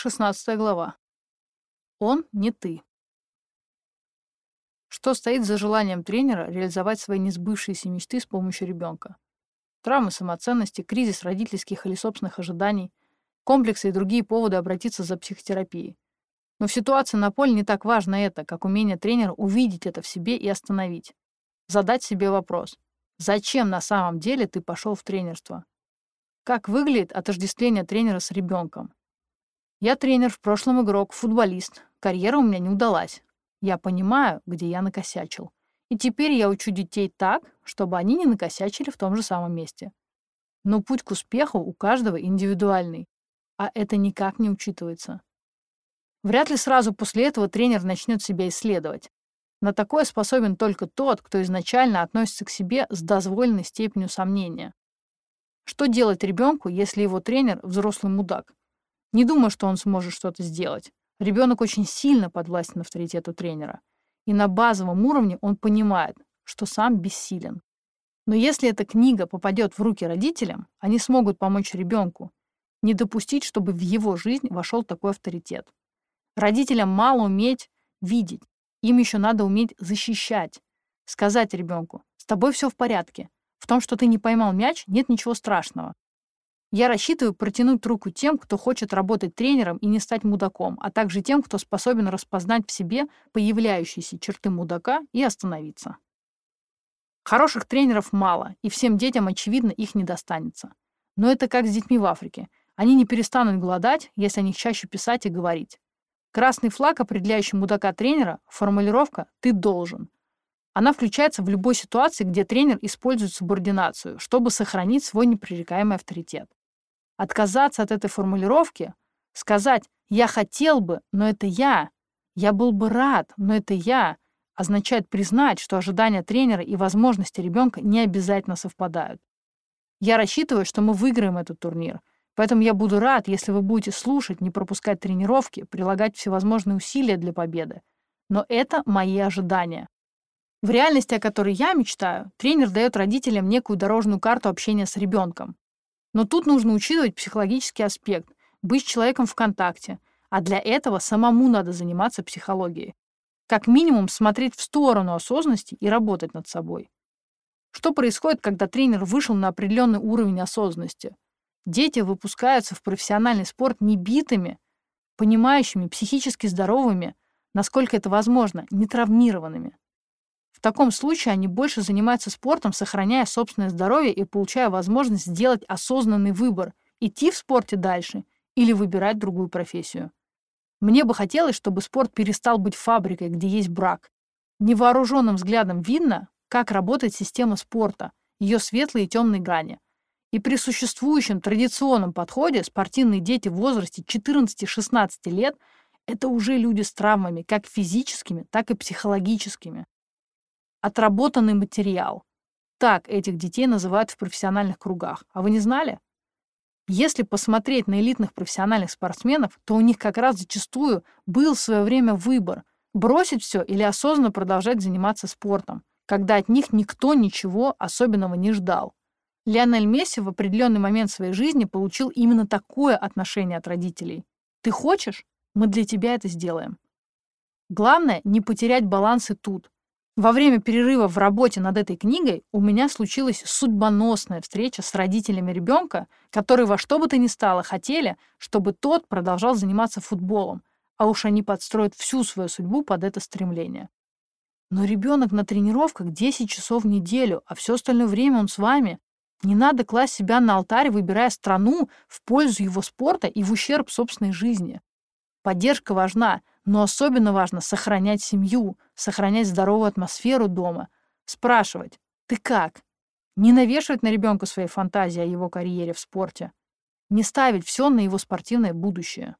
16 глава. Он не ты. Что стоит за желанием тренера реализовать свои несбывшиеся мечты с помощью ребенка? Травмы самоценности, кризис родительских или собственных ожиданий, комплексы и другие поводы обратиться за психотерапией. Но в ситуации на поле не так важно это, как умение тренера увидеть это в себе и остановить. Задать себе вопрос. Зачем на самом деле ты пошел в тренерство? Как выглядит отождествление тренера с ребенком? Я тренер, в прошлом игрок, футболист. Карьера у меня не удалась. Я понимаю, где я накосячил. И теперь я учу детей так, чтобы они не накосячили в том же самом месте. Но путь к успеху у каждого индивидуальный, а это никак не учитывается. Вряд ли сразу после этого тренер начнет себя исследовать. На такое способен только тот, кто изначально относится к себе с дозволенной степенью сомнения. Что делать ребенку, если его тренер – взрослый мудак? Не думаю, что он сможет что-то сделать. Ребенок очень сильно подвластен авторитету тренера. И на базовом уровне он понимает, что сам бессилен. Но если эта книга попадет в руки родителям, они смогут помочь ребенку, не допустить, чтобы в его жизнь вошел такой авторитет. Родителям мало уметь видеть, им еще надо уметь защищать. Сказать ребенку, с тобой все в порядке. В том, что ты не поймал мяч, нет ничего страшного. Я рассчитываю протянуть руку тем, кто хочет работать тренером и не стать мудаком, а также тем, кто способен распознать в себе появляющиеся черты мудака и остановиться. Хороших тренеров мало, и всем детям, очевидно, их не достанется. Но это как с детьми в Африке. Они не перестанут голодать, если о них чаще писать и говорить. Красный флаг, определяющий мудака тренера, формулировка «ты должен». Она включается в любой ситуации, где тренер использует субординацию, чтобы сохранить свой непререкаемый авторитет. Отказаться от этой формулировки, сказать «я хотел бы, но это я», «я был бы рад, но это я», означает признать, что ожидания тренера и возможности ребенка не обязательно совпадают. Я рассчитываю, что мы выиграем этот турнир, поэтому я буду рад, если вы будете слушать, не пропускать тренировки, прилагать всевозможные усилия для победы. Но это мои ожидания. В реальности, о которой я мечтаю, тренер дает родителям некую дорожную карту общения с ребенком. Но тут нужно учитывать психологический аспект, быть человеком в контакте, а для этого самому надо заниматься психологией. Как минимум смотреть в сторону осознанности и работать над собой. Что происходит, когда тренер вышел на определенный уровень осознанности? Дети выпускаются в профессиональный спорт не битыми, понимающими, психически здоровыми, насколько это возможно, не травмированными. В таком случае они больше занимаются спортом, сохраняя собственное здоровье и получая возможность сделать осознанный выбор – идти в спорте дальше или выбирать другую профессию. Мне бы хотелось, чтобы спорт перестал быть фабрикой, где есть брак. Невооруженным взглядом видно, как работает система спорта, ее светлые и темные грани. И при существующем традиционном подходе спортивные дети в возрасте 14-16 лет – это уже люди с травмами, как физическими, так и психологическими отработанный материал. Так этих детей называют в профессиональных кругах. А вы не знали? Если посмотреть на элитных профессиональных спортсменов, то у них как раз зачастую был в свое время выбор – бросить все или осознанно продолжать заниматься спортом, когда от них никто ничего особенного не ждал. Лионель Месси в определенный момент своей жизни получил именно такое отношение от родителей. «Ты хочешь? Мы для тебя это сделаем». Главное – не потерять баланс и тут, во время перерыва в работе над этой книгой у меня случилась судьбоносная встреча с родителями ребенка, которые во что бы то ни стало хотели, чтобы тот продолжал заниматься футболом, а уж они подстроят всю свою судьбу под это стремление. Но ребенок на тренировках 10 часов в неделю, а все остальное время он с вами. Не надо класть себя на алтарь, выбирая страну в пользу его спорта и в ущерб собственной жизни. Поддержка важна, но особенно важно сохранять семью, сохранять здоровую атмосферу дома, спрашивать «ты как?», не навешивать на ребенка свои фантазии о его карьере в спорте, не ставить все на его спортивное будущее.